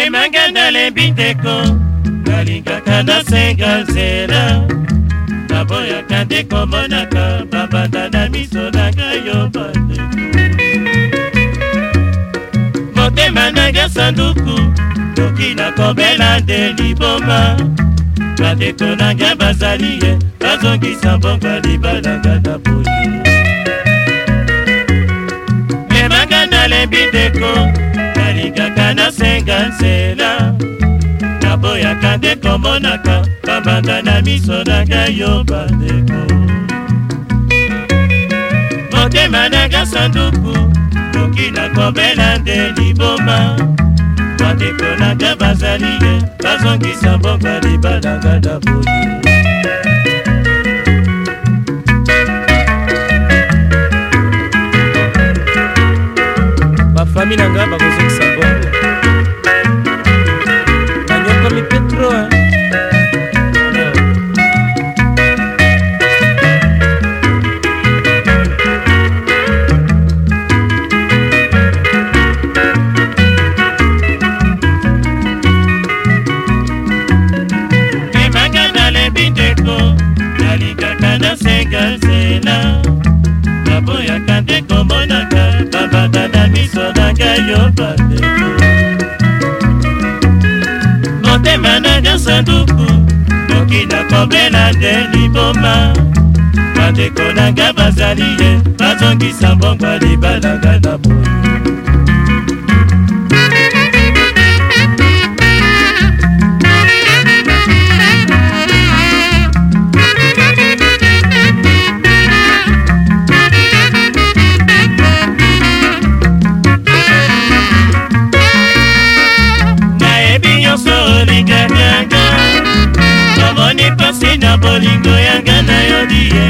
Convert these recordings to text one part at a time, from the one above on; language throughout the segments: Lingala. emanga nalembi ndeko nalingaka nasenga nzela naboyaka nde komonaka babanda na miso na ngai yo bandeko motema nanga sanduku toki na kobela nde liboma bandeko nanga bazali ye bazongisa mbongo libalanga na boyi memanga nalembi ndeko nalingaka nasenga nze nazalaka nde komonaka babanda na miso na ngai yo bandeko motema nanga sanduku koki na komela nde liboma bandeko nanga bazali ye bazongisa mbongo libananga na boyu bafami na nga bakozongisa miso na ngai yo bandeko motema na nyonso nduku noki na kobela nde liboma bandeko na ngai bazali ye bazongisa mbongo libala ngai ye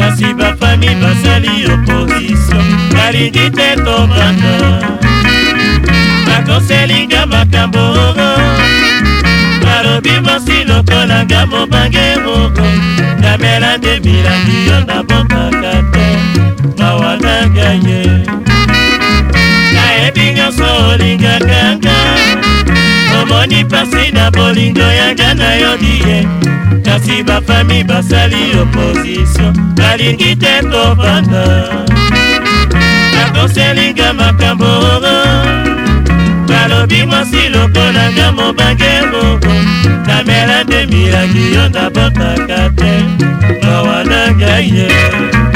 kasi bafami basali opozisio kalidi te tovanda bakoselinga makambo balobi mosi lokolanga mobange moko kamela nde milangi yo nabokaka te mawananga ye nayebi nyonso olingakanga omoni mpasi na bolingo yanga na yo die kasi bafami basali opozisio balingi te kovanda nakoselinga makambo balobi mwasi lokolanga mobange moko namela nde milangi yo nabotaka te mawananga ye yeah.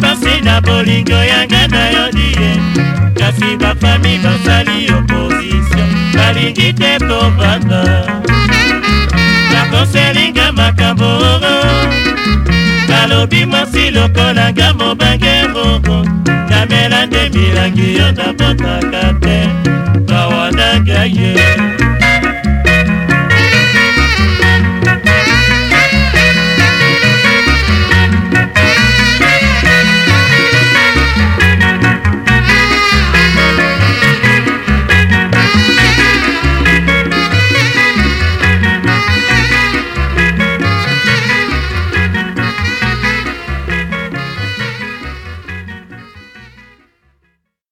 pasi na bolingo yanga nayondi ye kasi bafami basali opozisio balingi te tombanga nakoselinga makambo oro nalobi mwasi lokolanga mobange moko namela nde milangi yo nabotaka